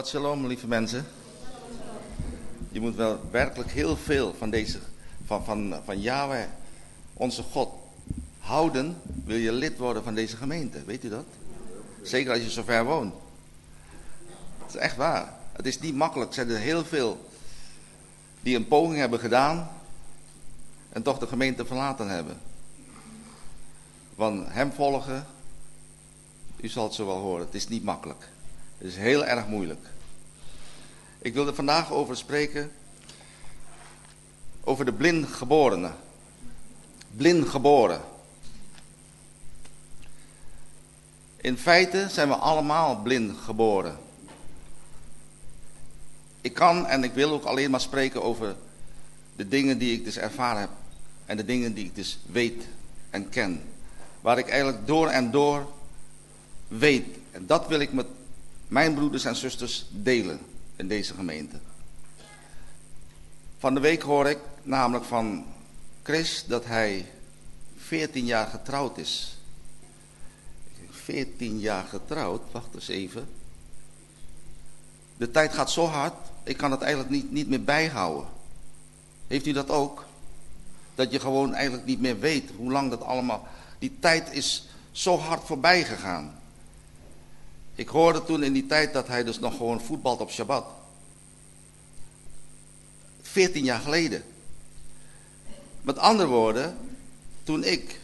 Shabbat shalom, lieve mensen. Je moet wel werkelijk heel veel van deze, van, van, van Yahweh, onze God, houden. Wil je lid worden van deze gemeente, weet u dat? Zeker als je zo ver woont. Het is echt waar. Het is niet makkelijk. Er zijn er heel veel die een poging hebben gedaan en toch de gemeente verlaten hebben. Van hem volgen, u zal het zo wel horen, het is niet makkelijk. Het is heel erg moeilijk. Ik wil er vandaag over spreken. Over de blindgeborene. Blind geboren. In feite zijn we allemaal blind geboren. Ik kan en ik wil ook alleen maar spreken over de dingen die ik dus ervaren heb. En de dingen die ik dus weet en ken. Waar ik eigenlijk door en door weet. En dat wil ik met mijn broeders en zusters delen in deze gemeente. Van de week hoor ik namelijk van Chris dat hij 14 jaar getrouwd is. 14 jaar getrouwd, wacht eens even. De tijd gaat zo hard, ik kan het eigenlijk niet, niet meer bijhouden. Heeft u dat ook? Dat je gewoon eigenlijk niet meer weet hoe lang dat allemaal... Die tijd is zo hard voorbij gegaan. Ik hoorde toen in die tijd dat hij dus nog gewoon voetbalt op Shabbat. 14 jaar geleden. Met andere woorden, toen ik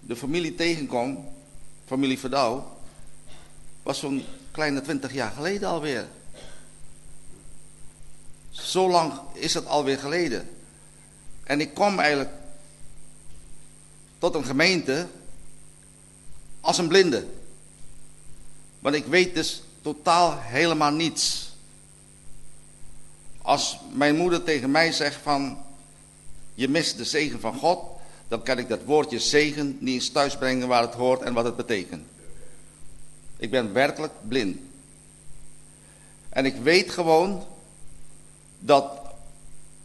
de familie tegenkom, familie Verdouw, was zo'n kleine 20 jaar geleden alweer. Zo lang is het alweer geleden. En ik kom eigenlijk tot een gemeente als een blinde. Want ik weet dus totaal helemaal niets. Als mijn moeder tegen mij zegt van, je mist de zegen van God, dan kan ik dat woordje zegen niet eens thuis brengen waar het hoort en wat het betekent. Ik ben werkelijk blind. En ik weet gewoon dat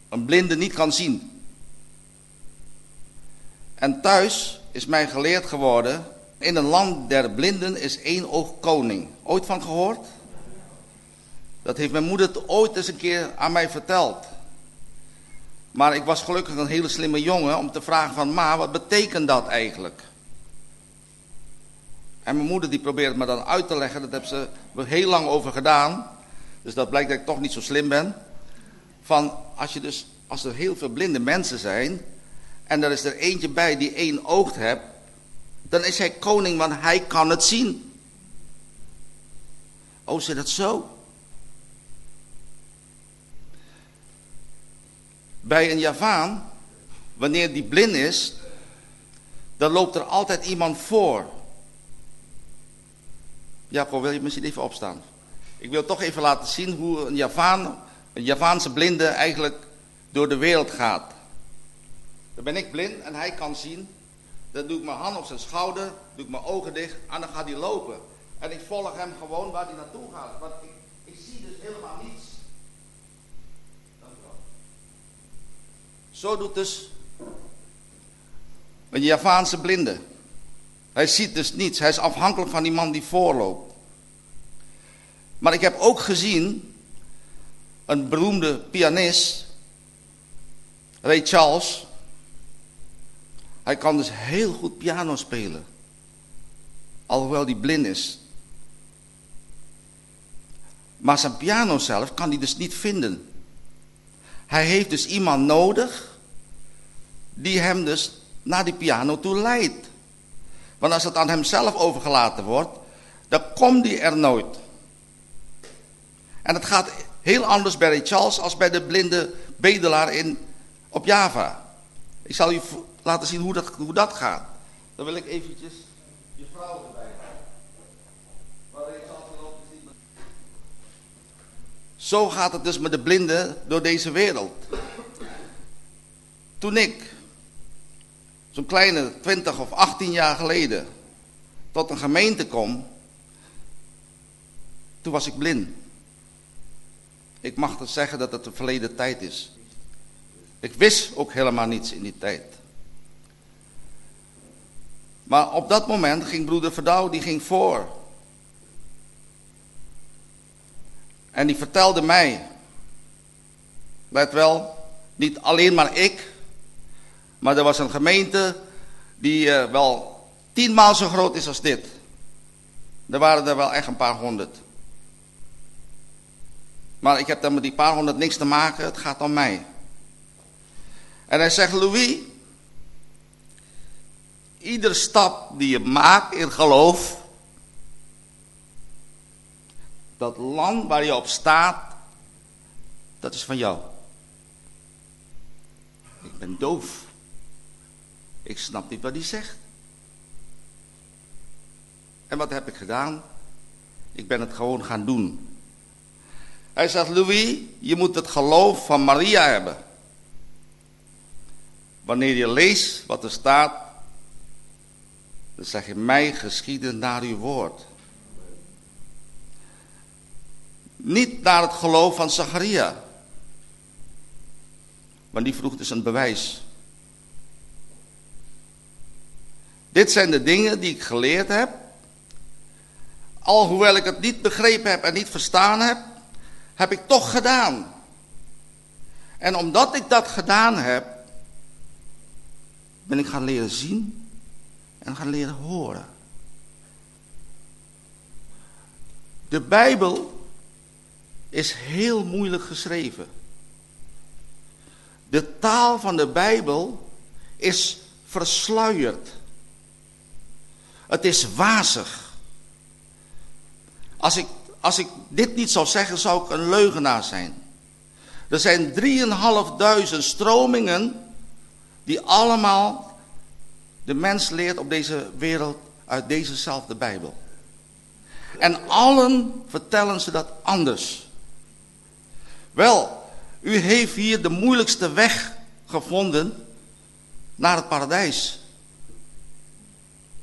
een blinde niet kan zien. En thuis is mij geleerd geworden in een land der blinden is één oog koning. Ooit van gehoord? Dat heeft mijn moeder ooit eens een keer aan mij verteld. Maar ik was gelukkig een hele slimme jongen om te vragen van... Ma, wat betekent dat eigenlijk? En mijn moeder die probeerde me dan uit te leggen. Dat hebben ze heel lang over gedaan. Dus dat blijkt dat ik toch niet zo slim ben. Van als, je dus, als er heel veel blinde mensen zijn... en er is er eentje bij die één oog hebt dan is hij koning, want hij kan het zien. Oh, zit dat zo? Bij een Javaan, wanneer die blind is, dan loopt er altijd iemand voor. Jacob, wil je misschien even opstaan? Ik wil toch even laten zien hoe een Javaan, een Javaanse blinde eigenlijk door de wereld gaat. Dan ben ik blind en hij kan zien. Dan doe ik mijn hand op zijn schouder, doe ik mijn ogen dicht en dan gaat hij lopen. En ik volg hem gewoon waar hij naartoe gaat. Want ik, ik zie dus helemaal niets. Zo doet dus een Javaanse blinde. Hij ziet dus niets. Hij is afhankelijk van die man die voorloopt. Maar ik heb ook gezien een beroemde pianist, Ray Charles. Hij kan dus heel goed piano spelen. Alhoewel hij blind is. Maar zijn piano zelf kan hij dus niet vinden. Hij heeft dus iemand nodig die hem dus naar die piano toe leidt. Want als het aan hemzelf overgelaten wordt, dan komt hij er nooit. En het gaat heel anders bij Charles als bij de blinde bedelaar in, op Java. Ik zal u laten zien hoe dat, hoe dat gaat. Dan wil ik eventjes je vrouw erbij Zo gaat het dus met de blinden door deze wereld. Toen ik, zo'n kleine 20 of 18 jaar geleden, tot een gemeente kom, toen was ik blind. Ik mag dus zeggen dat het een verleden tijd is. Ik wist ook helemaal niets in die tijd. Maar op dat moment ging broeder Verdouw, die ging voor. En die vertelde mij, let wel, niet alleen maar ik, maar er was een gemeente die uh, wel tienmaal zo groot is als dit. Er waren er wel echt een paar honderd. Maar ik heb dan met die paar honderd niks te maken, het gaat om mij. En hij zegt, Louis, iedere stap die je maakt in geloof, dat land waar je op staat, dat is van jou. Ik ben doof. Ik snap niet wat hij zegt. En wat heb ik gedaan? Ik ben het gewoon gaan doen. Hij zegt, Louis, je moet het geloof van Maria hebben. Wanneer je leest wat er staat, dan zeg je, mij geschieden naar uw woord. Niet naar het geloof van Zacharia. Want die vroeg dus een bewijs. Dit zijn de dingen die ik geleerd heb. Alhoewel ik het niet begrepen heb en niet verstaan heb, heb ik toch gedaan. En omdat ik dat gedaan heb, ben ik gaan leren zien en gaan leren horen. De Bijbel is heel moeilijk geschreven. De taal van de Bijbel is versluierd. Het is wazig. Als ik, als ik dit niet zou zeggen, zou ik een leugenaar zijn. Er zijn 3.500 stromingen die allemaal de mens leert op deze wereld uit dezezelfde Bijbel. En allen vertellen ze dat anders. Wel, u heeft hier de moeilijkste weg gevonden naar het paradijs.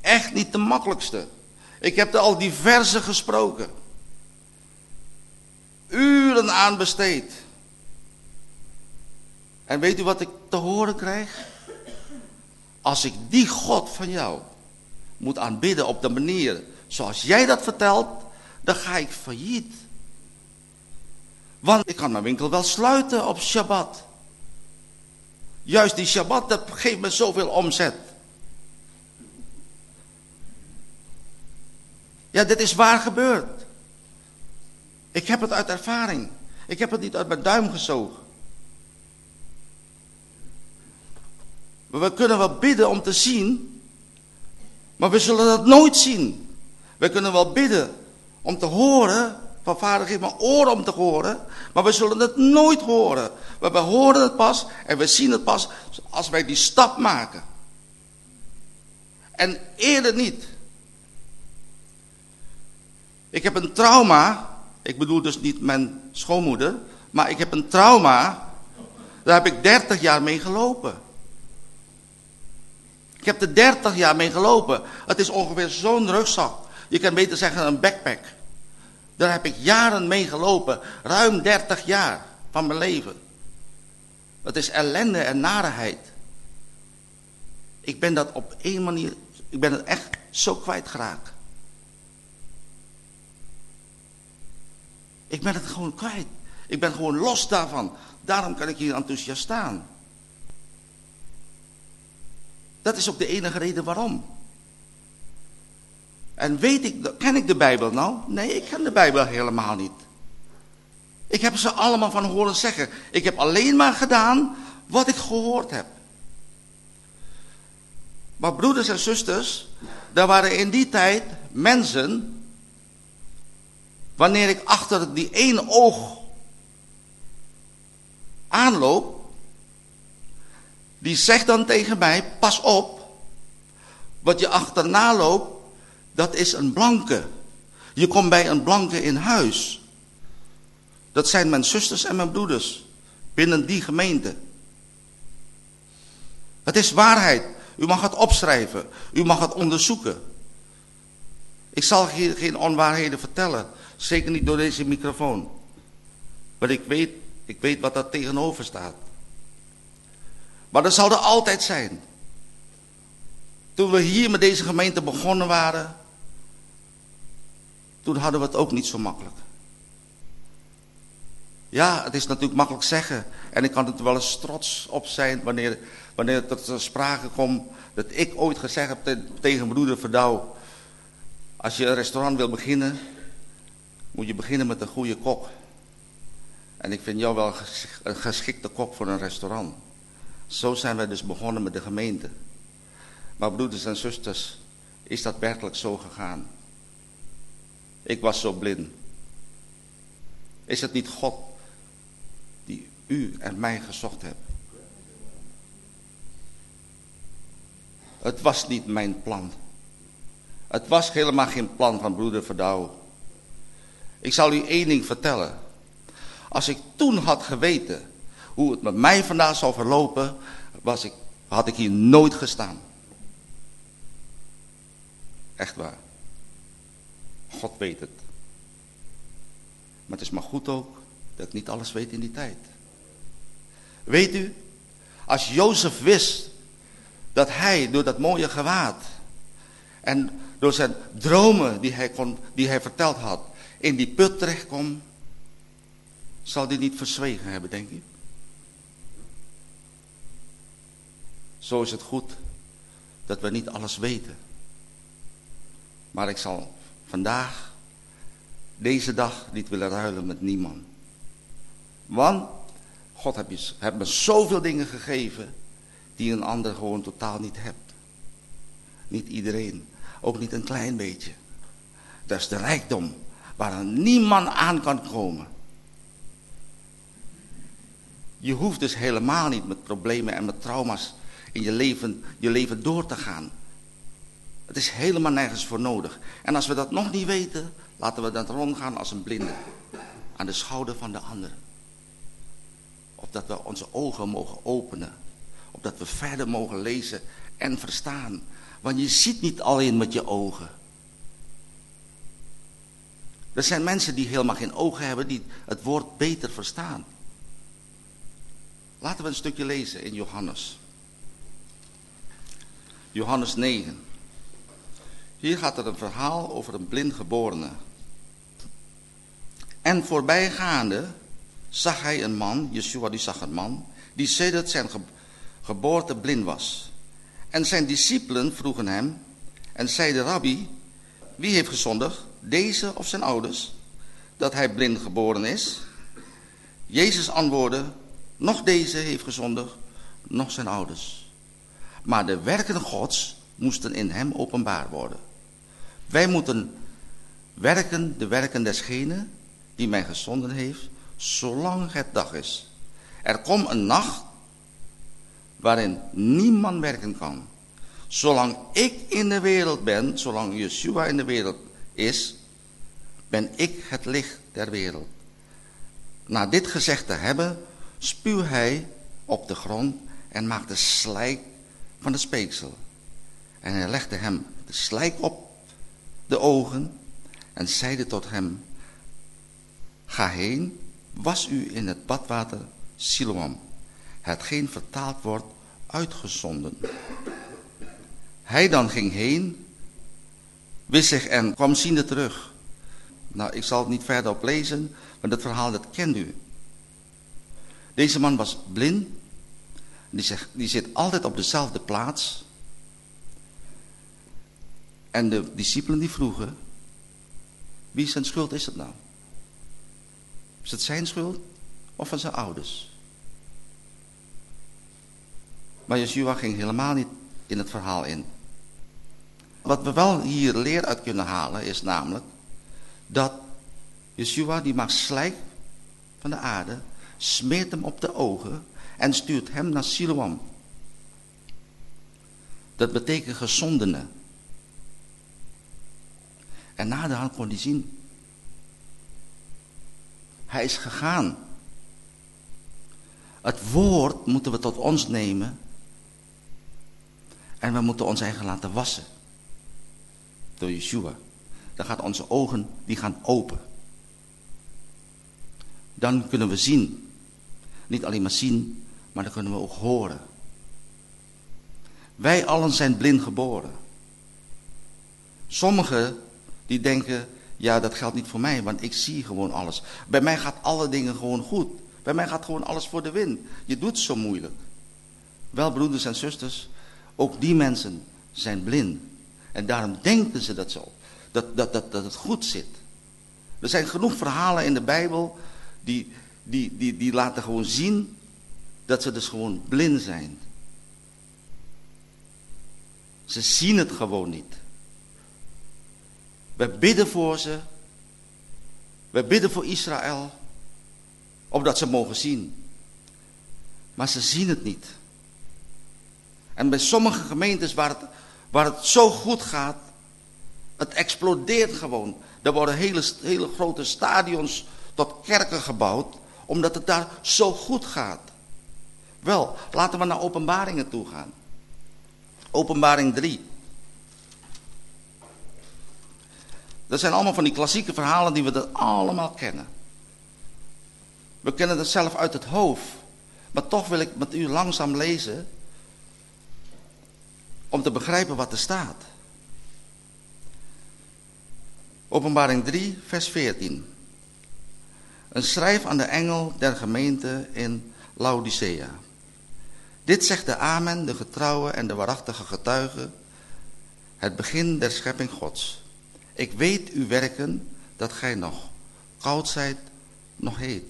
Echt niet de makkelijkste. Ik heb er al diverse gesproken. Uren aan besteed. En weet u wat ik te horen krijg? Als ik die God van jou moet aanbidden op de manier zoals jij dat vertelt, dan ga ik failliet. Want ik kan mijn winkel wel sluiten op Shabbat. Juist die Shabbat, dat geeft me zoveel omzet. Ja, dit is waar gebeurd. Ik heb het uit ervaring. Ik heb het niet uit mijn duim gezogen. We kunnen wel bidden om te zien, maar we zullen dat nooit zien. We kunnen wel bidden om te horen, van vader geef me oren om te horen, maar we zullen het nooit horen. We horen het pas en we zien het pas als wij die stap maken. En eerder niet. Ik heb een trauma, ik bedoel dus niet mijn schoonmoeder, maar ik heb een trauma, daar heb ik 30 jaar mee gelopen. Ik heb er 30 jaar mee gelopen. Het is ongeveer zo'n rugzak. Je kan beter zeggen een backpack. Daar heb ik jaren mee gelopen. Ruim 30 jaar van mijn leven. Het is ellende en narigheid. Ik ben dat op één manier, ik ben het echt zo kwijtgeraakt. Ik ben het gewoon kwijt. Ik ben gewoon los daarvan. Daarom kan ik hier enthousiast staan. Dat is ook de enige reden waarom. En weet ik, ken ik de Bijbel nou? Nee, ik ken de Bijbel helemaal niet. Ik heb ze allemaal van horen zeggen. Ik heb alleen maar gedaan wat ik gehoord heb. Maar broeders en zusters, er waren in die tijd mensen, wanneer ik achter die één oog aanloop, die zegt dan tegen mij, pas op, wat je achterna loopt, dat is een blanke. Je komt bij een blanke in huis. Dat zijn mijn zusters en mijn broeders binnen die gemeente. Het is waarheid. U mag het opschrijven. U mag het onderzoeken. Ik zal hier geen onwaarheden vertellen. Zeker niet door deze microfoon. Maar ik weet, ik weet wat daar tegenover staat. Maar dat zal er altijd zijn. Toen we hier met deze gemeente begonnen waren, toen hadden we het ook niet zo makkelijk. Ja, het is natuurlijk makkelijk zeggen. En ik kan er wel eens trots op zijn wanneer, wanneer het ter sprake komt dat ik ooit gezegd heb tegen broeder Verdouw. Als je een restaurant wil beginnen, moet je beginnen met een goede kok. En ik vind jou wel een geschikte kok voor een restaurant. Zo zijn wij dus begonnen met de gemeente. Maar broeders en zusters, is dat werkelijk zo gegaan? Ik was zo blind. Is het niet God die u en mij gezocht hebt? Het was niet mijn plan. Het was helemaal geen plan van broeder Verdouw. Ik zal u één ding vertellen. Als ik toen had geweten hoe het met mij vandaag zou verlopen, was ik, had ik hier nooit gestaan. Echt waar. God weet het. Maar het is maar goed ook dat ik niet alles weet in die tijd. Weet u, als Jozef wist dat hij door dat mooie gewaad en door zijn dromen die hij, kon, die hij verteld had, in die put terechtkomt, zal hij niet verzwegen hebben, denk ik. Zo is het goed dat we niet alles weten. Maar ik zal vandaag, deze dag, niet willen ruilen met niemand. Want God heeft, me zoveel dingen gegeven die een ander gewoon totaal niet hebt. Niet iedereen, ook niet een klein beetje. Dat is de rijkdom waar niemand aan kan komen. Je hoeft dus helemaal niet met problemen en met trauma's in je leven, je leven door te gaan. Het is helemaal nergens voor nodig. En als we dat nog niet weten, laten we dan rondgaan als een blinde. Aan de schouder van de ander. Opdat we onze ogen mogen openen. Opdat we verder mogen lezen en verstaan. Want je ziet niet alleen met je ogen. Er zijn mensen die helemaal geen ogen hebben, die het woord beter verstaan. Laten we een stukje lezen in Johannes. Johannes 9. Hier gaat er een verhaal over een blindgeborene. En voorbijgaande zag hij een man, Yeshua die zag een man, die sedert zijn geboorte blind was. En zijn discipelen vroegen hem en zeiden, Rabbi, wie heeft gezondigd, deze of zijn ouders, dat hij blind geboren is? Jezus antwoordde, nog deze heeft gezondigd, nog zijn ouders. Maar de werken gods moesten in hem openbaar worden. Wij moeten werken de werken desgene die mij gezonden heeft, zolang het dag is. Er komt een nacht waarin niemand werken kan. Zolang ik in de wereld ben, zolang Yeshua in de wereld is, ben ik het licht der wereld. Na dit gezegd te hebben, spuw hij op de grond en maakte slijk van de speeksel. En hij legde hem de slijk op de ogen en zeide tot hem, ga heen, was u in het badwater Siloam, hetgeen vertaald wordt uitgezonden. Hij dan ging heen, wist zich en kwam ziende terug. Nou, ik zal het niet verder op lezen, maar dat verhaal dat kent u. Deze man was blind, die, die zit altijd op dezelfde plaats. En de discipelen die vroegen, wie zijn schuld is het nou? Is het zijn schuld of van zijn ouders? Maar Yeshua ging helemaal niet in het verhaal in. Wat we wel hier leer uit kunnen halen is namelijk dat Yeshua die maakt slijk van de aarde, smeert hem op de ogen en stuurt hem naar Siloam. Dat betekent gezondene. En na de hand kon hij zien. Hij is gegaan. Het woord moeten we tot ons nemen. En we moeten ons eigen laten wassen. Door Yeshua. Dan gaan onze ogen, die gaan open. Dan kunnen we zien. Niet alleen maar zien, maar dan kunnen we ook horen. Wij allen zijn blind geboren. Sommigen die denken, Ja, dat geldt niet voor mij, want ik zie gewoon alles. Bij mij gaat alle dingen gewoon goed. Bij mij gaat gewoon alles voor de win. Je doet zo moeilijk. Wel, broeders en zusters, ook die mensen zijn blind. En daarom denken ze dat zo. Dat, dat, dat, dat het goed zit. Er zijn genoeg verhalen in de Bijbel die, die, die, die laten gewoon zien dat ze dus gewoon blind zijn. Ze zien het gewoon niet. We bidden voor ze. We bidden voor Israël. Opdat ze mogen zien. Maar ze zien het niet. En bij sommige gemeentes waar het, waar het zo goed gaat. Het explodeert gewoon. Er worden hele, hele grote stadions tot kerken gebouwd. Omdat het daar zo goed gaat. Wel, laten we naar openbaringen toe gaan. Openbaring 3. Dat zijn allemaal van die klassieke verhalen die we dat allemaal kennen. We kennen het zelf uit het hoofd. Maar toch wil ik met u langzaam lezen. Om te begrijpen wat er staat. Openbaring 3, vers 14. Een schrijf aan de engel der gemeente in Laodicea. Dit zegt de Amen, de getrouwe en de waarachtige getuige, het begin der schepping Gods. Ik weet uw werken, dat gij nog koud zijt, nog heet.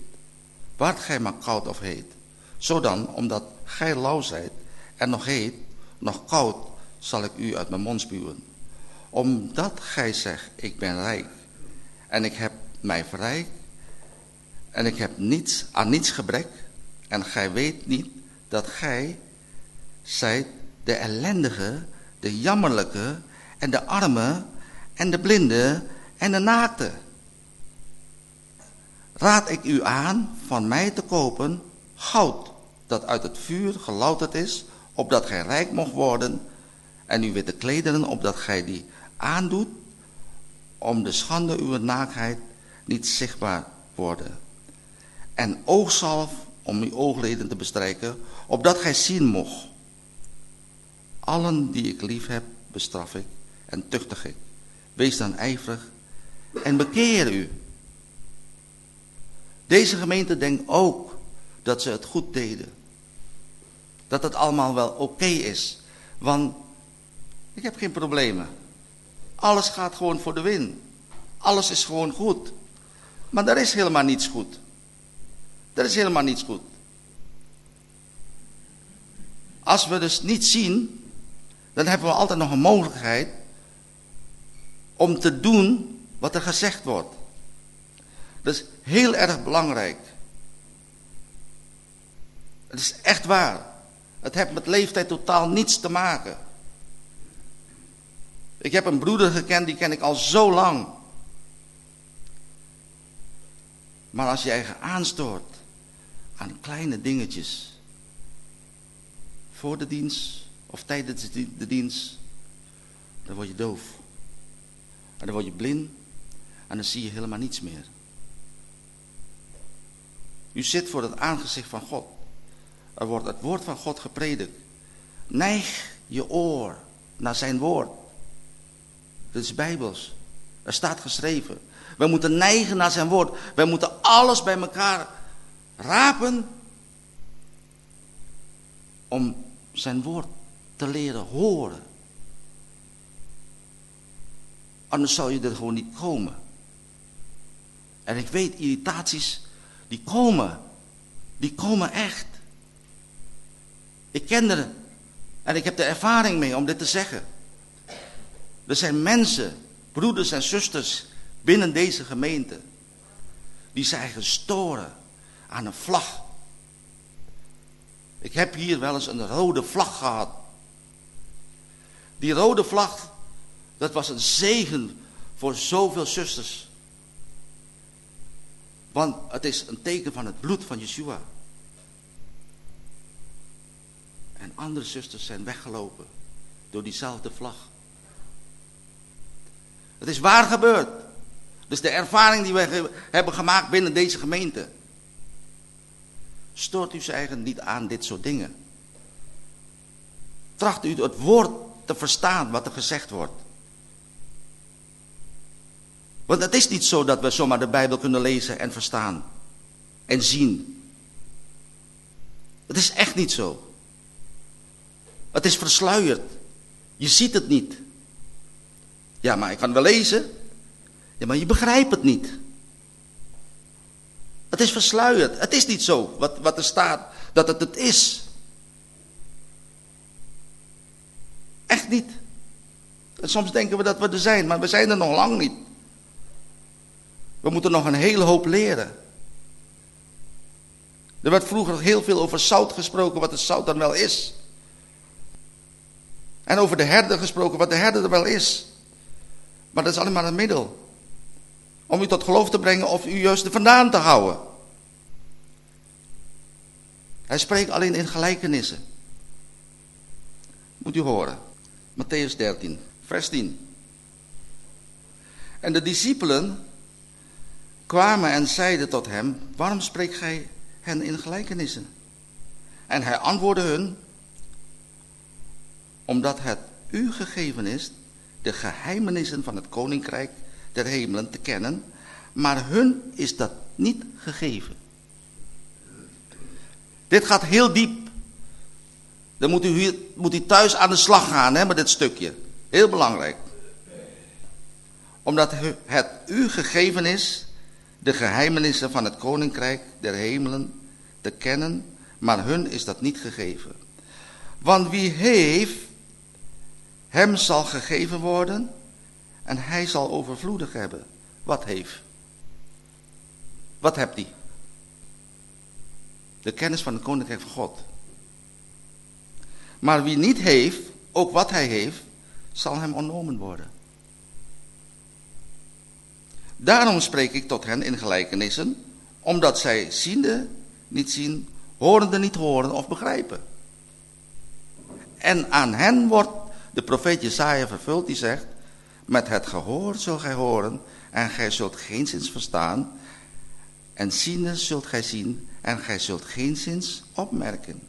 Waart gij maar koud of heet. Zodan, omdat gij lauw zijt en nog heet, nog koud, zal ik u uit mijn mond spuwen. Omdat gij zegt, ik ben rijk en ik heb mij verrijk en ik heb niets, aan niets gebrek en gij weet niet dat gij zijt de ellendige, de jammerlijke en de arme en de blinde en de naakte. Raad ik u aan van mij te kopen goud dat uit het vuur gelouterd is, opdat gij rijk mocht worden, en uw witte klederen, opdat gij die aandoet, om de schande uw naakheid niet zichtbaar worden. En oogzalf om uw oogleden te bestrijken, opdat gij zien mocht. Allen die ik lief heb, bestraf ik en tuchtig ik. Wees dan ijverig en bekeer u. Deze gemeente denkt ook dat ze het goed deden. Dat het allemaal wel oké is. Want ik heb geen problemen. Alles gaat gewoon voor de win. Alles is gewoon goed. Maar er is helemaal niets goed. Er is helemaal niets goed. Als we dus niet zien, dan hebben we altijd nog een mogelijkheid om te doen wat er gezegd wordt. Dat is heel erg belangrijk. Het is echt waar. Het heeft met leeftijd totaal niets te maken. Ik heb een broeder gekend, die ken ik al zo lang. Maar als jij je aanstoort aan kleine dingetjes, voor de dienst of tijdens de dienst, dan word je doof. En dan word je blind en dan zie je helemaal niets meer. U zit voor het aangezicht van God. Er wordt het woord van God gepredikt. Neig je oor naar zijn woord. Dit is bijbels. Er staat geschreven. We moeten neigen naar zijn woord. We moeten alles bij elkaar rapen om zijn woord te leren horen. Anders zou je er gewoon niet komen. En ik weet, irritaties, die komen. Die komen echt. Ik ken er en ik heb er ervaring mee om dit te zeggen. Er zijn mensen, broeders en zusters binnen deze gemeente, die zijn gestoren aan een vlag. Ik heb hier wel eens een rode vlag gehad. Die rode vlag, dat was een zegen voor zoveel zusters. Want het is een teken van het bloed van Yeshua. En andere zusters zijn weggelopen door diezelfde vlag. Het is waar gebeurd. Dus de ervaring die we hebben gemaakt binnen deze gemeente. Stoort u zich eigen niet aan dit soort dingen. Tracht u het woord te verstaan wat er gezegd wordt. Want het is niet zo dat we zomaar de Bijbel kunnen lezen en verstaan en zien. Het is echt niet zo. Het is versluierd. Je ziet het niet. Ja, maar ik kan wel lezen. Ja, maar je begrijpt het niet. Het is versluierd. Het is niet zo wat, wat er staat dat het het is. Echt niet. En soms denken we dat we er zijn, maar we zijn er nog lang niet. We moeten nog een hele hoop leren. Er werd vroeger heel veel over zout gesproken, wat het zout dan wel is. En over de herder gesproken, wat de herder er wel is. Maar dat is alleen maar een middel. Om u tot geloof te brengen of u juist er vandaan te houden. Hij spreekt alleen in gelijkenissen. Moet u horen. Matthäus 13, vers 10. En de discipelen kwamen en zeiden tot hem, waarom spreekt gij hen in gelijkenissen? En hij antwoordde hun, omdat het u gegeven is de geheimenissen van het koninkrijk der hemelen te kennen, maar hun is dat niet gegeven. Dit gaat heel diep. Dan moet u, moet u thuis aan de slag gaan hè, met dit stukje. Heel belangrijk. Omdat het u gegeven is de geheimenissen van het koninkrijk der hemelen te kennen, maar hun is dat niet gegeven. Want wie heeft, hem zal gegeven worden en hij zal overvloedig hebben. Wat heeft? Wat hebt hij? De kennis van het koninkrijk van God. Maar wie niet heeft, ook wat hij heeft, zal hem ontnomen worden. Daarom spreek ik tot hen in gelijkenissen, omdat zij ziende niet zien, horende niet horen of begrijpen. En aan hen wordt de profeet Jesaja vervuld die zegt, met het gehoor zult gij horen en gij zult geen zins verstaan. En ziende zult gij zien en gij zult geen zins opmerken.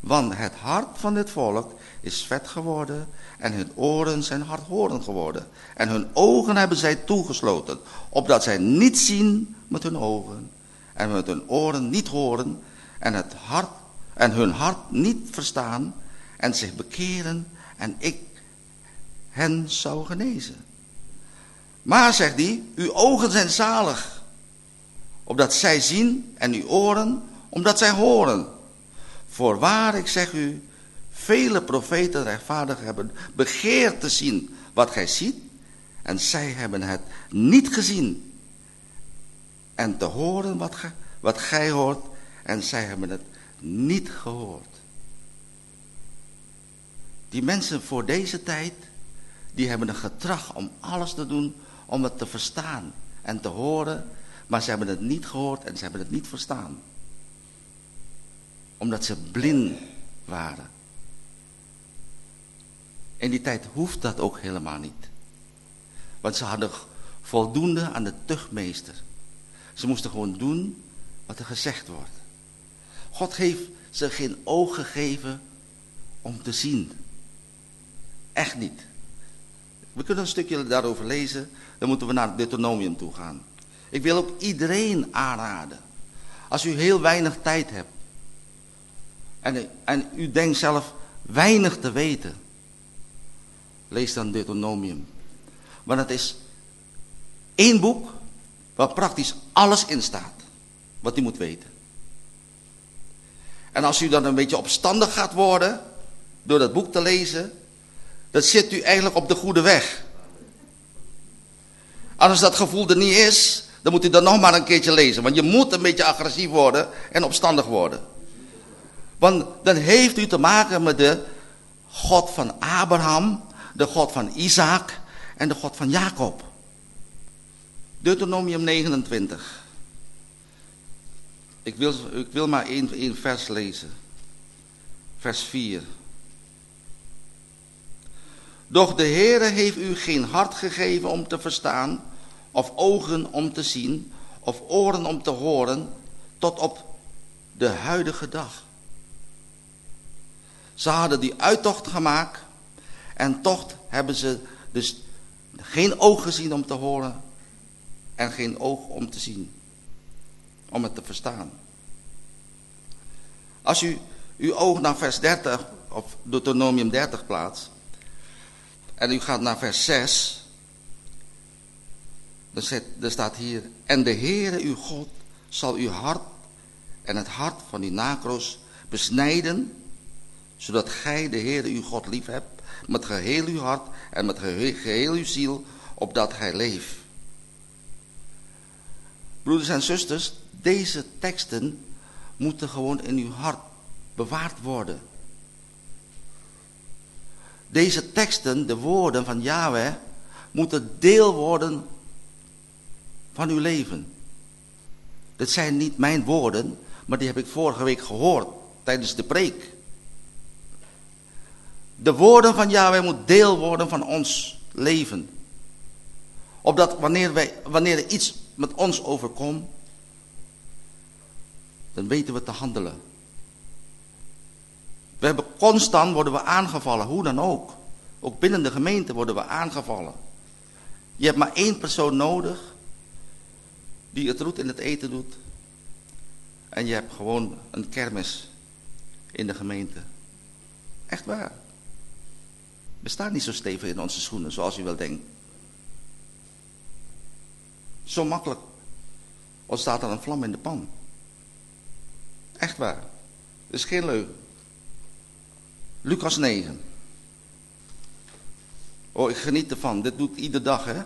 Want het hart van dit volk is vet geworden en hun oren zijn hardhorend geworden. En hun ogen hebben zij toegesloten, opdat zij niet zien met hun ogen en met hun oren niet horen en, het hart, en hun hart niet verstaan en zich bekeren en ik hen zou genezen. Maar, zegt hij, uw ogen zijn zalig, opdat zij zien en uw oren, omdat zij horen. Voorwaar, ik zeg u, vele profeten rechtvaardig hebben begeerd te zien wat gij ziet, en zij hebben het niet gezien. En te horen wat, wat gij hoort, en zij hebben het niet gehoord. Die mensen voor deze tijd, die hebben een gedrag om alles te doen om het te verstaan en te horen, maar ze hebben het niet gehoord en ze hebben het niet verstaan. Omdat ze blind waren. In die tijd hoeft dat ook helemaal niet. Want ze hadden voldoende aan de tuchtmeester. Ze moesten gewoon doen wat er gezegd wordt. God heeft ze geen oog gegeven om te zien. Echt niet. We kunnen een stukje daarover lezen. Dan moeten we naar Deuteronomium toe gaan. Ik wil ook iedereen aanraden. Als u heel weinig tijd hebt. En, en u denkt zelf weinig te weten. Lees dan Deuteronomium. Want het is één boek waar praktisch alles in staat. Wat u moet weten. En als u dan een beetje opstandig gaat worden. Door dat boek te lezen. Dan zit u eigenlijk op de goede weg. Als dat gevoel er niet is, dan moet u dat nog maar een keertje lezen. Want je moet een beetje agressief worden en opstandig worden. Want dan heeft u te maken met de God van Abraham, de God van Isaac en de God van Jacob. Deuteronomium 29. Ik wil, ik wil maar één, één vers lezen. Vers 4. Doch de Heere heeft u geen hart gegeven om te verstaan, of ogen om te zien, of oren om te horen, tot op de huidige dag. Ze hadden die uittocht gemaakt en toch hebben ze dus geen oog gezien om te horen en geen oog om te zien. Om het te verstaan. Als u uw oog naar vers 30 of Deuteronomium 30 plaatst. En u gaat naar vers 6. Dan staat hier. En de Heere uw God zal uw hart en het hart van uw nakroos besnijden. Zodat gij de Heere uw God lief hebt. Met geheel uw hart en met geheel uw ziel. Opdat hij leeft. Broeders en zusters, deze teksten moeten gewoon in uw hart bewaard worden. Deze teksten, de woorden van Yahweh, moeten deel worden van uw leven. Dit zijn niet mijn woorden, maar die heb ik vorige week gehoord tijdens de preek. De woorden van Yahweh moet deel worden van ons leven. Opdat wanneer, wij, wanneer er iets met ons overkomt, dan weten we te handelen. We hebben constant worden we aangevallen, hoe dan ook. Ook binnen de gemeente worden we aangevallen. Je hebt maar één persoon nodig die het roet in het eten doet. En je hebt gewoon een kermis in de gemeente. Echt waar. We staan niet zo stevig in onze schoenen zoals u wel denkt. Zo makkelijk ontstaat er een vlam in de pan. Echt waar. Dat is geen leugen. Lucas 9. Oh, ik geniet ervan. Dit doe ik iedere dag, hè.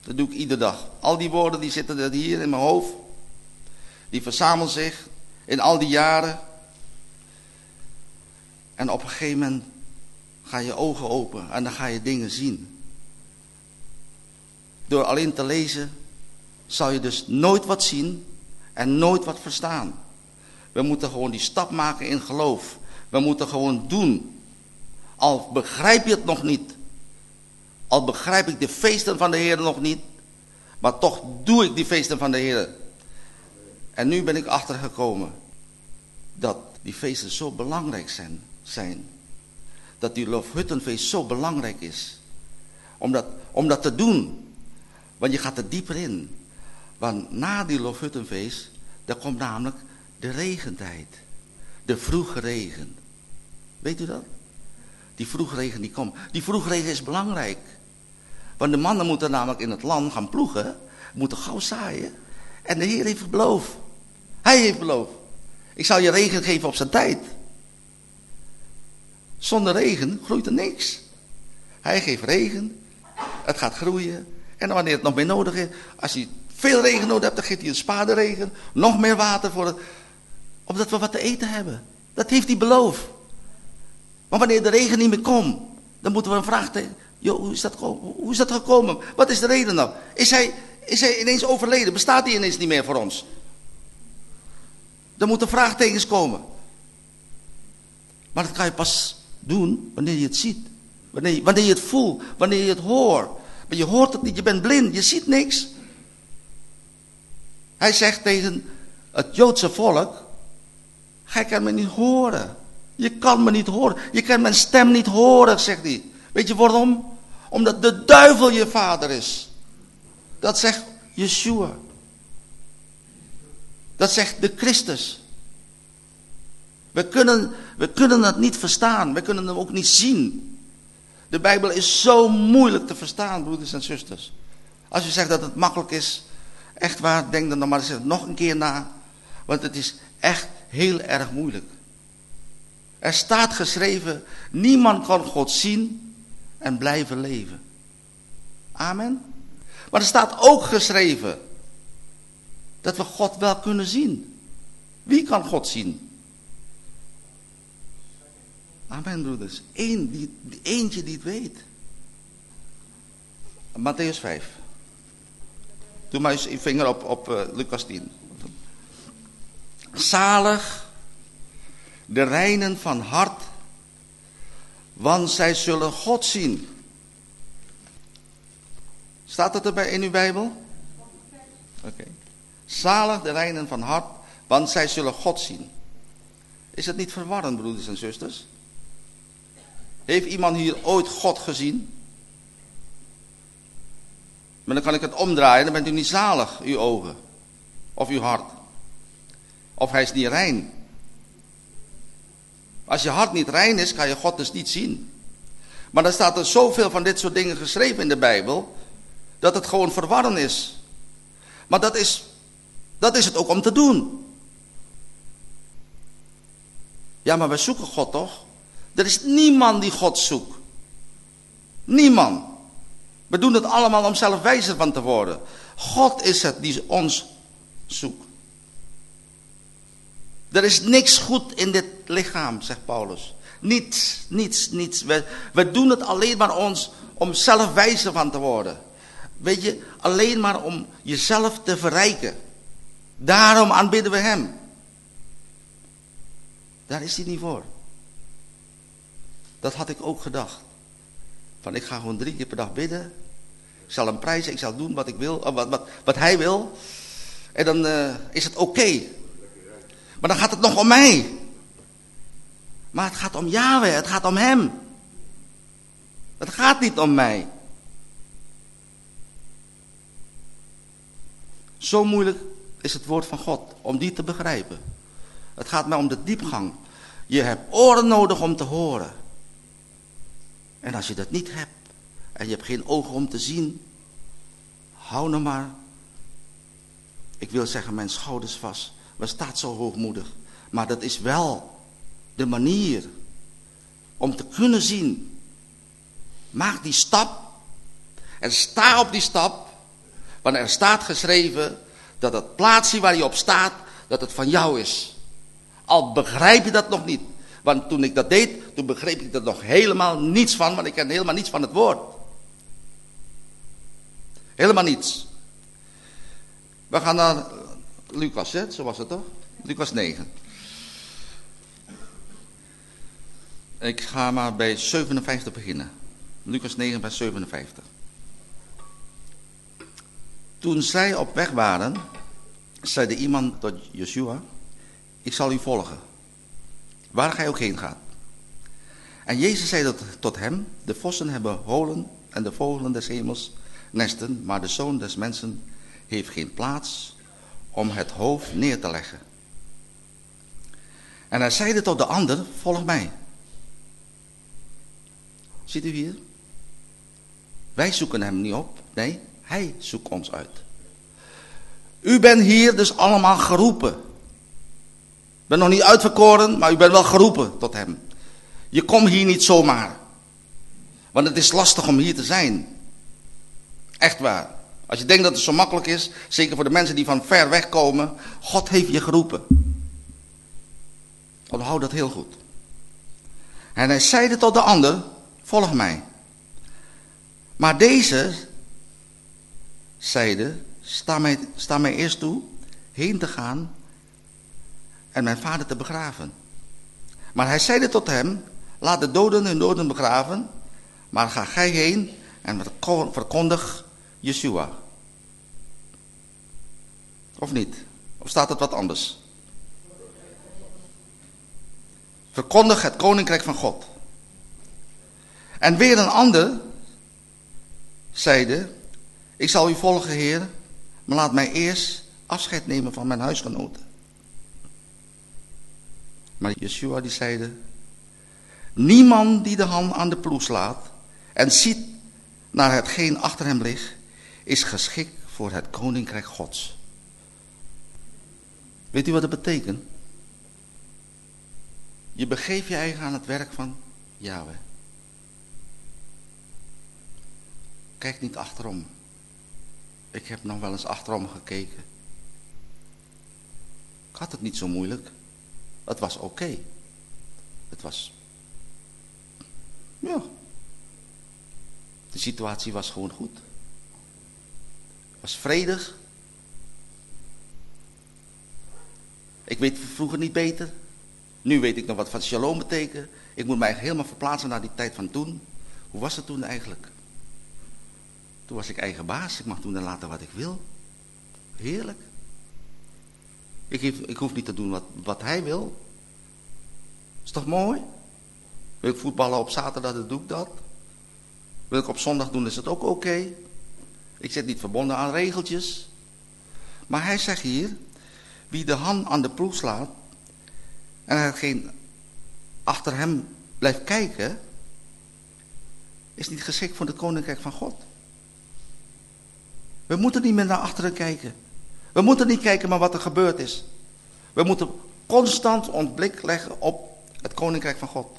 Dat doe ik iedere dag. Al die woorden die zitten hier in mijn hoofd. Die verzamelen zich in al die jaren. En op een gegeven moment ga je ogen open en dan ga je dingen zien. Door alleen te lezen zal je dus nooit wat zien en nooit wat verstaan. We moeten gewoon die stap maken in geloof. We moeten gewoon doen. Al begrijp je het nog niet. Al begrijp ik de feesten van de Heer nog niet. Maar toch doe ik die feesten van de Heer. En nu ben ik achtergekomen. Dat die feesten zo belangrijk zijn. zijn. Dat die Loofhuttenfeest zo belangrijk is. Om dat, om dat te doen. Want je gaat er dieper in. Want na die Loofhuttenfeest. Daar komt namelijk de regentijd. De vroege regen. Weet u dat? Die vroegregen die komt. Die vroegregen is belangrijk. Want de mannen moeten namelijk in het land gaan ploegen. Moeten gauw zaaien. En de Heer heeft beloofd. Hij heeft beloofd. Ik zal je regen geven op zijn tijd. Zonder regen groeit er niks. Hij geeft regen. Het gaat groeien. En wanneer het nog meer nodig is. Als je veel regen nodig hebt, dan geeft hij een spaderegen. Nog meer water voor het. Opdat we wat te eten hebben. Dat heeft hij beloofd. Maar wanneer de regen niet meer komt, dan moeten we een vraag tegen. Hoe, is dat, hoe is dat gekomen? Wat is de reden dan? Is hij, is hij ineens overleden? Bestaat hij ineens niet meer voor ons? Dan moeten vraagtekens komen. Maar dat kan je pas doen wanneer je het ziet. Wanneer wanneer je het voelt. Wanneer je het hoort. Maar je hoort het niet, je bent blind, je ziet niks. Hij zegt tegen het Joodse volk. Gij kan me niet horen. Je kan me niet horen. Je kan mijn stem niet horen, zegt hij. Weet je waarom? Omdat de duivel je vader is. Dat zegt Yeshua. Dat zegt de Christus. We kunnen, we kunnen het niet verstaan. We kunnen hem ook niet zien. De Bijbel is zo moeilijk te verstaan, broeders en zusters. Als je zegt dat het makkelijk is, echt waar, denk dan maar eens nog een keer na. Want het is echt heel erg moeilijk. Er staat geschreven, niemand kan God zien en blijven leven. Amen. Maar er staat ook geschreven dat we God wel kunnen zien. Wie kan God zien? Amen, broeders. Eén, die, eentje die het weet. Matthäus 5. Doe maar eens je vinger op, op uh, Lucas 10. Zalig de reinen van hart, want zij zullen God zien. Staat dat erbij in uw Bijbel? Oké. Zalig de reinen van hart, want zij zullen God zien. Is het niet verwarrend, broeders en zusters? Heeft iemand hier ooit God gezien? Maar dan kan ik het omdraaien, dan bent u niet zalig, uw ogen. Of uw hart. Of hij is niet rein. Als je hart niet rein is, kan je God dus niet zien. Maar dan staat er zoveel van dit soort dingen geschreven in de Bijbel, dat het gewoon verwarrend is. Maar dat is, dat is het ook om te doen. Ja, maar we zoeken God toch? Er is niemand die God zoekt. Niemand. We doen het allemaal om zelf wijzer van te worden. God is het die ons zoekt. Er is niks goed in dit lichaam, zegt Paulus. Niets, niets, niets. We, we doen het alleen maar ons om zelf wijzer van te worden. Weet je, alleen maar om jezelf te verrijken. Daarom aanbidden we hem. Daar is hij niet voor. Dat had ik ook gedacht. Van ik ga gewoon drie keer per dag bidden. Ik zal hem prijzen, ik zal doen wat ik wil, wat, wat, wat hij wil. En dan uh, is het oké. Maar dan gaat het nog om mij. Maar het gaat om Yahweh, het gaat om hem. Het gaat niet om mij. Zo moeilijk is het woord van God om die te begrijpen. Het gaat mij om de diepgang. Je hebt oren nodig om te horen. En als je dat niet hebt en je hebt geen ogen om te zien, hou nou maar, ik wil zeggen, mijn schouders vast. We staat zo hoogmoedig. Maar dat is wel de manier om te kunnen zien. Maak die stap en sta op die stap. Want er staat geschreven dat het plaatsje waar je op staat, dat het van jou is. Al begrijp je dat nog niet. Want toen ik dat deed, toen begreep ik er nog helemaal niets van, want ik ken helemaal niets van het woord. Helemaal niets. We gaan naar Lucas, hè? zo was het toch? Lucas 9. Ik ga maar bij 57 beginnen. Lucas 9 bij 57. Toen zij op weg waren, zeide iemand tot Yeshua, ik zal u volgen, waar gij ook heen gaat. En Jezus zei tot hem, de vossen hebben holen en de vogelen des hemels nesten, maar de zoon des mensen heeft geen plaats om het hoofd neer te leggen. En hij zeide tot de ander, volg mij. Ziet u hier? Wij zoeken hem niet op. Nee, hij zoekt ons uit. U bent hier dus allemaal geroepen. Ik ben nog niet uitverkoren, maar u bent wel geroepen tot hem. Je komt hier niet zomaar. Want het is lastig om hier te zijn. Echt waar. Als je denkt dat het zo makkelijk is, zeker voor de mensen die van ver weg komen, God heeft je geroepen. Onthoud dat heel goed. En hij zeide tot de ander, volg mij. Maar deze zeide, sta mij, sta mij eerst toe heen te gaan en mijn vader te begraven. Maar hij zeide tot hem, laat de doden hun doden begraven, maar ga gij heen en verkondig Yeshua. Of niet? Of staat het wat anders? Verkondig het koninkrijk van God. En weer een ander zeide, ik zal u volgen heer, maar laat mij eerst afscheid nemen van mijn huisgenoten. Maar Yeshua die zeide, niemand die de hand aan de ploeg slaat en ziet naar hetgeen achter hem ligt, is geschikt voor het koninkrijk gods. Weet u wat dat betekent? Je begeeft je eigen aan het werk van Yahweh. Kijk niet achterom. Ik heb nog wel eens achterom gekeken. Ik had het niet zo moeilijk. Het was oké. Het was... Ja. De situatie was gewoon goed. Het was vredig. Ik weet vroeger niet beter. Nu weet ik nog wat van shalom betekent. Ik moet mij helemaal verplaatsen naar die tijd van toen. Hoe was het toen eigenlijk? Toen was ik eigen baas. Ik mag doen en laten wat ik wil. Heerlijk. Ik, ik hoef niet te doen wat, wat hij wil. Is toch mooi? Wil ik voetballen op zaterdag, dan doe ik dat. Wil ik op zondag doen, is het ook oké. Ik zit niet verbonden aan regeltjes. Maar hij zegt hier, wie de hand aan de ploeg slaat en er geen achter hem blijft kijken, is niet geschikt voor het koninkrijk van God. We moeten niet meer naar achteren kijken. We moeten niet kijken naar wat er gebeurd is. We moeten constant ons blik leggen op het koninkrijk van God.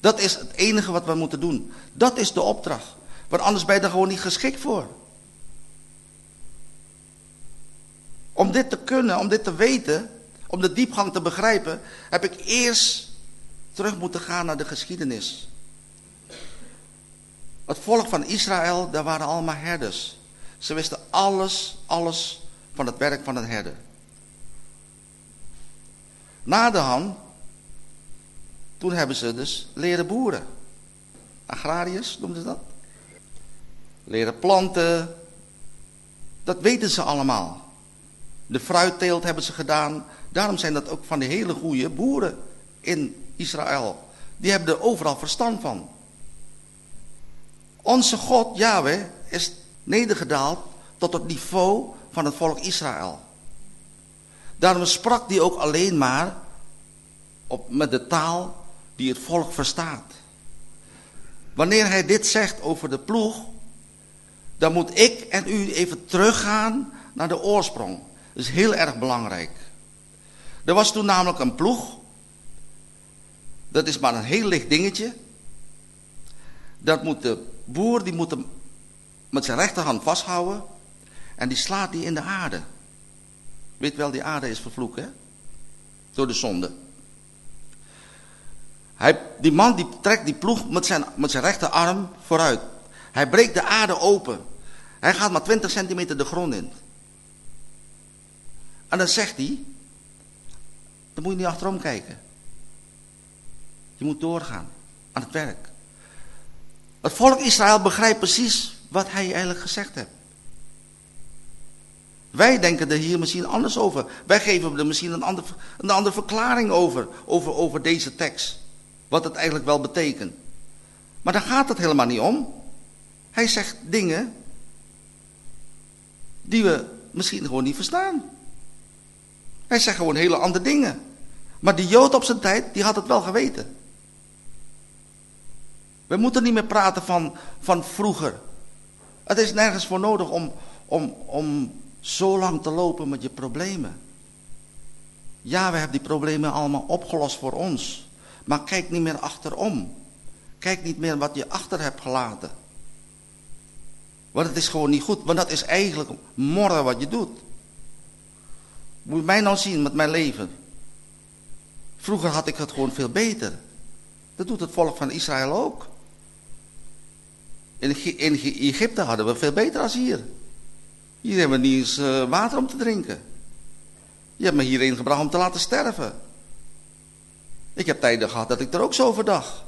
Dat is het enige wat we moeten doen. Dat is de opdracht. Want anders ben je er gewoon niet geschikt voor. Om dit te kunnen, om dit te weten, om de diepgang te begrijpen, heb ik eerst terug moeten gaan naar de geschiedenis. Het volk van Israël, daar waren allemaal herders. Ze wisten alles, alles van het werk van een herder. Na de hand, toen hebben ze dus leren boeren. Agrariërs noemden ze dat. Leren planten. Dat weten ze allemaal. De fruitteelt hebben ze gedaan. Daarom zijn dat ook van de hele goede boeren in Israël. Die hebben er overal verstand van. Onze God, Yahweh, is nedergedaald tot het niveau van het volk Israël. Daarom sprak hij ook alleen maar op, met de taal die het volk verstaat. Wanneer hij dit zegt over de ploeg, dan moet ik en u even teruggaan naar de oorsprong. Dat is heel erg belangrijk. Er was toen namelijk een ploeg. Dat is maar een heel licht dingetje. Dat moet de boer, die moet hem met zijn rechterhand vasthouden. En die slaat die in de aarde. Weet wel, die aarde is vervloekt, hè? Door de zonde. Hij, die man die trekt die ploeg met zijn, met zijn rechterarm vooruit. Hij breekt de aarde open. Hij gaat maar 20 centimeter de grond in. En dan zegt hij, dan moet je niet achterom kijken. Je moet doorgaan aan het werk. Het volk Israël begrijpt precies wat hij eigenlijk gezegd heeft. Wij denken er hier misschien anders over. Wij geven er misschien een, een andere verklaring over, over, over deze tekst. Wat het eigenlijk wel betekent. Maar daar gaat het helemaal niet om. Hij zegt dingen die we misschien gewoon niet verstaan. Hij zegt gewoon hele andere dingen. Maar die Jood op zijn tijd, die had het wel geweten. We moeten niet meer praten van, van vroeger. Het is nergens voor nodig om, om, om zo lang te lopen met je problemen. Ja, we hebben die problemen allemaal opgelost voor ons. Maar kijk niet meer achterom. Kijk niet meer wat je achter hebt gelaten. Want het is gewoon niet goed. Want dat is eigenlijk morgen wat je doet. Moet mij nou zien met mijn leven. Vroeger had ik het gewoon veel beter. Dat doet het volk van Israël ook. In, in Egypte hadden we veel beter als hier. Hier hebben we niet eens uh, water om te drinken. Je hebt me hierheen gebracht om te laten sterven. Ik heb tijden gehad dat ik er ook zo verdacht.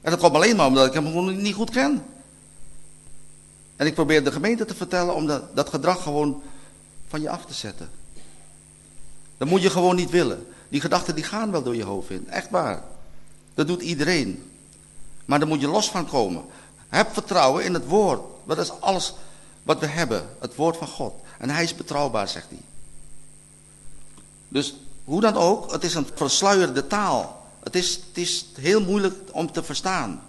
En dat komt alleen maar omdat ik hem gewoon niet goed ken. En ik probeer de gemeente te vertellen om dat gedrag gewoon van je af te zetten. Dat moet je gewoon niet willen. Die gedachten die gaan wel door je hoofd in. Echt waar. Dat doet iedereen. Maar daar moet je los van komen. Heb vertrouwen in het woord. Dat is alles wat we hebben. Het woord van God. En hij is betrouwbaar, zegt hij. Dus hoe dan ook, het is een versluierde taal. Het is, het is heel moeilijk om te verstaan.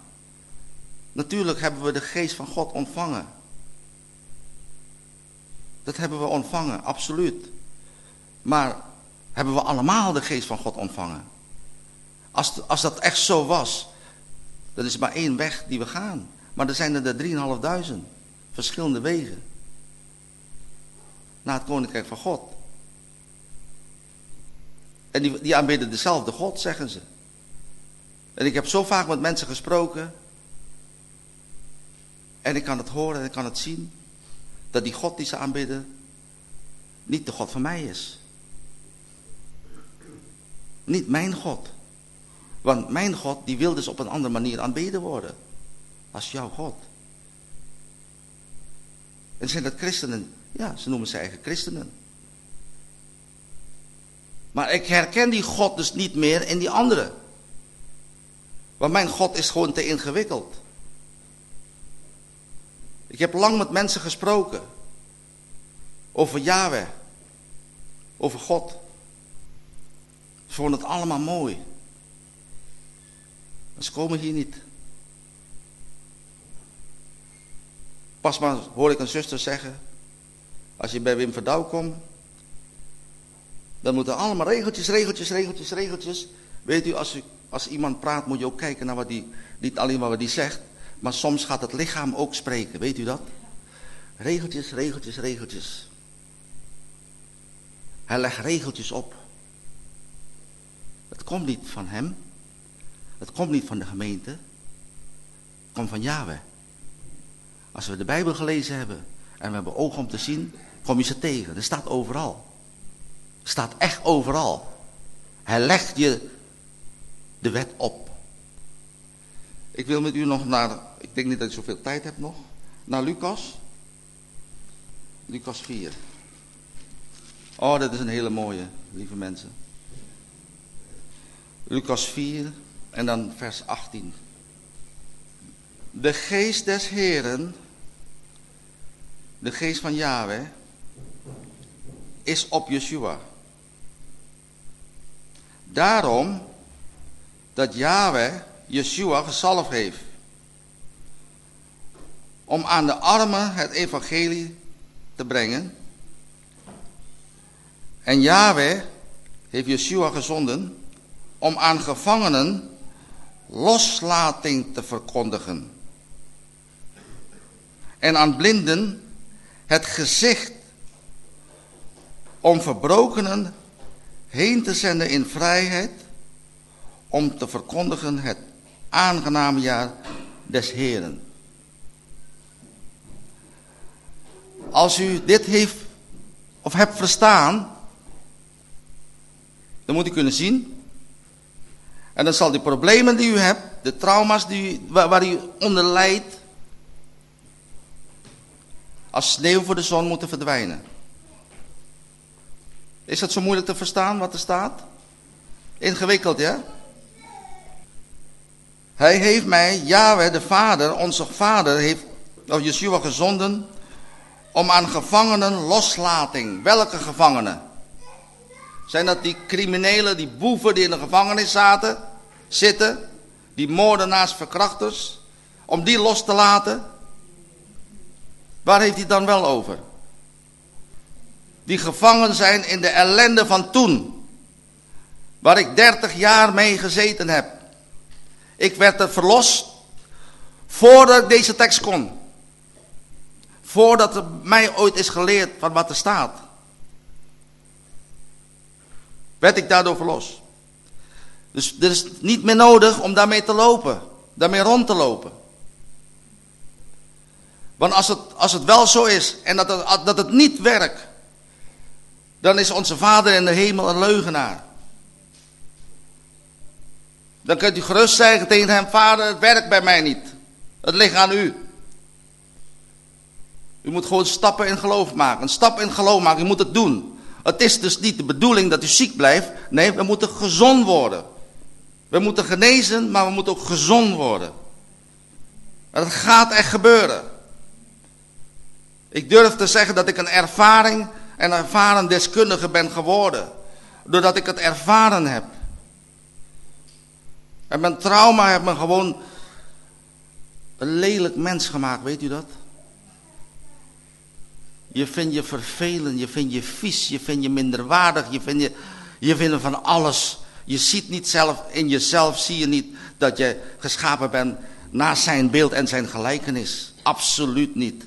Natuurlijk hebben we de geest van God ontvangen. Dat hebben we ontvangen, absoluut. Maar hebben we allemaal de geest van God ontvangen? Als, als dat echt zo was, dan is maar één weg die we gaan. Maar er zijn er 3.500 verschillende wegen. Naar het koninkrijk van God. En die, die aanbidden dezelfde God, zeggen ze. En ik heb zo vaak met mensen gesproken. En ik kan het horen en ik kan het zien. Dat die God die ze aanbidden, niet de God van mij is. Niet mijn God. Want mijn God, die wil dus op een andere manier aanbeden worden. Als jouw God. En zijn dat christenen? Ja, ze noemen ze eigen christenen. Maar ik herken die God dus niet meer in die andere. Want mijn God is gewoon te ingewikkeld. Ik heb lang met mensen gesproken. Over Yahweh. Over God. Ze vonden het allemaal mooi. Maar ze komen hier niet. Pas maar hoor ik een zuster zeggen. Als je bij Wim Verdouw komt. Dan moeten allemaal regeltjes, regeltjes, regeltjes, regeltjes. Weet u, als, u, als iemand praat moet je ook kijken naar wat die, niet alleen wat die zegt. Maar soms gaat het lichaam ook spreken, weet u dat? Regeltjes, regeltjes, regeltjes. Hij legt regeltjes op. Het komt niet van hem. Het komt niet van de gemeente. Het komt van Yahweh. Als we de Bijbel gelezen hebben en we hebben ogen om te zien, kom je ze tegen. Er staat overal. Er staat echt overal. Hij legt je de wet op. Ik wil met u nog naar, ik denk niet dat ik zoveel tijd heb nog, naar Lucas. Lucas 4. Oh, dat is een hele mooie, lieve mensen. Lucas 4 en dan vers 18. De geest des Heren, de geest van Yahweh, is op Yeshua. Daarom dat Yahweh Yeshua gezalfd heeft. Om aan de armen het evangelie te brengen. En Yahweh heeft Yeshua gezonden om aan gevangenen loslating te verkondigen. En aan blinden het gezicht om verbrokenen heen te zenden in vrijheid, om te verkondigen het aangename jaar des Heren. Als u dit heeft of hebt verstaan, dan moet u kunnen zien. En dan zal die problemen die u hebt, de trauma's die, waar, waar u onder lijdt, als sneeuw voor de zon moeten verdwijnen. Is het zo moeilijk te verstaan wat er staat? Ingewikkeld, ja? Hij heeft mij, Yahweh, de Vader, onze Vader, heeft of Yeshua gezonden om aan gevangenen loslating. Welke gevangenen? Zijn dat die criminelen, die boeven die in de gevangenis zaten, zitten, die moordenaars, verkrachters, om die los te laten? Waar heeft hij dan wel over? Die gevangen zijn in de ellende van toen, waar ik dertig jaar mee gezeten heb. Ik werd er verlost voordat deze tekst kon. Voordat er mij ooit is geleerd van wat er staat. Werd ik daardoor verlost. Dus er is niet meer nodig om daarmee te lopen. Daarmee rond te lopen. Want als het, als het wel zo is en dat het, dat het niet werkt. Dan is onze vader in de hemel een leugenaar. Dan kunt u gerust zeggen tegen hem, vader, het werkt bij mij niet. Het ligt aan u. U moet gewoon stappen in geloof maken. Een stap in geloof maken, u moet het doen. Het is dus niet de bedoeling dat u ziek blijft. Nee, we moeten gezond worden. We moeten genezen, maar we moeten ook gezond worden. Dat gaat echt gebeuren. Ik durf te zeggen dat ik een ervaring en ervaren deskundige ben geworden. Doordat ik het ervaren heb. En mijn trauma heeft me gewoon een lelijk mens gemaakt, weet u dat? Je vindt je vervelend, je vindt je vies, je vindt je minderwaardig, je vindt, je, je vindt van alles. Je ziet niet zelf, in jezelf zie je niet dat je geschapen bent naar zijn beeld en zijn gelijkenis. Absoluut niet.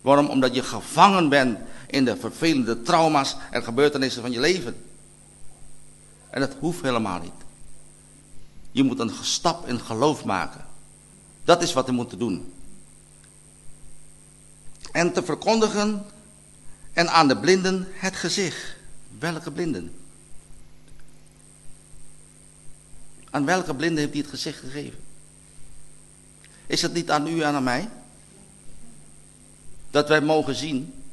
Waarom? Omdat je gevangen bent in de vervelende trauma's en gebeurtenissen van je leven. En dat hoeft helemaal niet. Je moet een stap in geloof maken. Dat is wat we moeten doen. En te verkondigen en aan de blinden het gezicht. Welke blinden? Aan welke blinden heeft hij het gezicht gegeven? Is het niet aan u en aan mij? Dat wij mogen zien.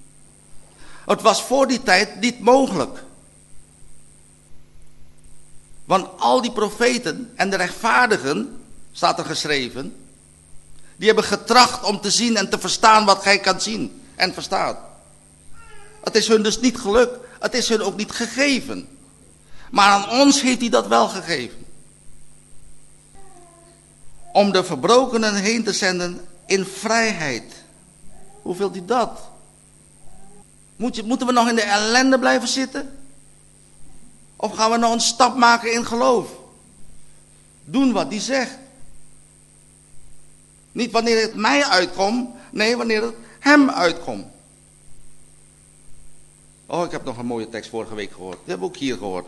Het was voor die tijd niet mogelijk. Want al die profeten en de rechtvaardigen, staat er geschreven, Die hebben getracht om te zien en te verstaan wat gij kan zien en verstaat. Het is hun dus niet gelukt. Het is hun ook niet gegeven. Maar aan ons heeft hij dat wel gegeven. Om de verbrokenen heen te zenden in vrijheid. Hoe wilt u dat? Moet moeten we nog in de ellende blijven zitten? Of gaan we nog een stap maken in geloof? Doen wat die zegt. Niet wanneer het mij uitkomt, nee, wanneer het hem uitkomt. Oh, ik heb nog een mooie tekst vorige week gehoord. Die hebben we ook hier gehoord.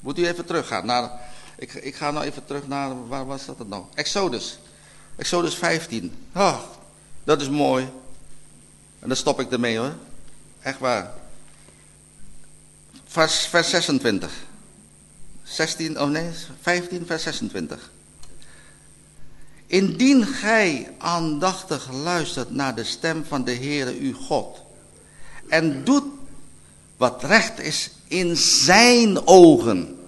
Moet u even teruggaan naar. Ik, ik ga nou even terug naar. Waar was dat nou? Exodus. Exodus 15. Oh, dat is mooi. En dan stop ik ermee hoor. Echt waar. Vers, vers 26. 16, oh nee, 15, vers 26. Indien gij aandachtig luistert naar de stem van de Heere uw God en doet wat recht is in zijn ogen.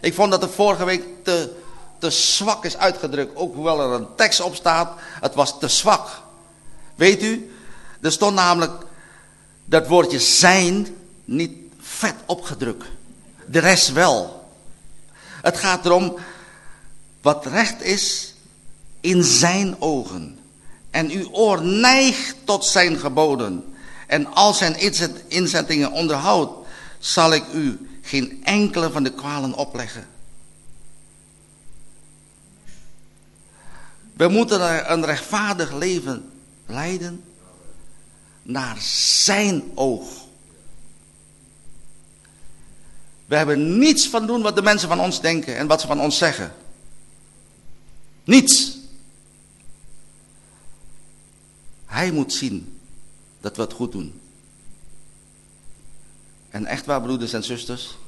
Ik vond dat de vorige week te, te zwak is uitgedrukt, ook hoewel er een tekst op staat, het was te zwak. Weet u, er stond namelijk dat woordje zijn niet vet opgedrukt. De rest wel. Het gaat erom wat recht is in zijn ogen. En uw oor neigt tot zijn geboden. En al zijn inzettingen onderhoudt, zal ik u geen enkele van de kwalen opleggen. We moeten een rechtvaardig leven leiden naar zijn oog. We hebben niets van doen wat de mensen van ons denken en wat ze van ons zeggen. Niets. Hij moet zien dat we het goed doen. En echt waar, broeders en zusters,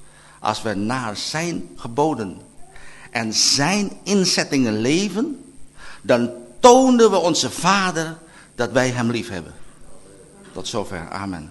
als we naar zijn geboden en zijn inzettingen leven, dan toonden we onze Vader dat wij hem lief hebben. Tot zover. Amen.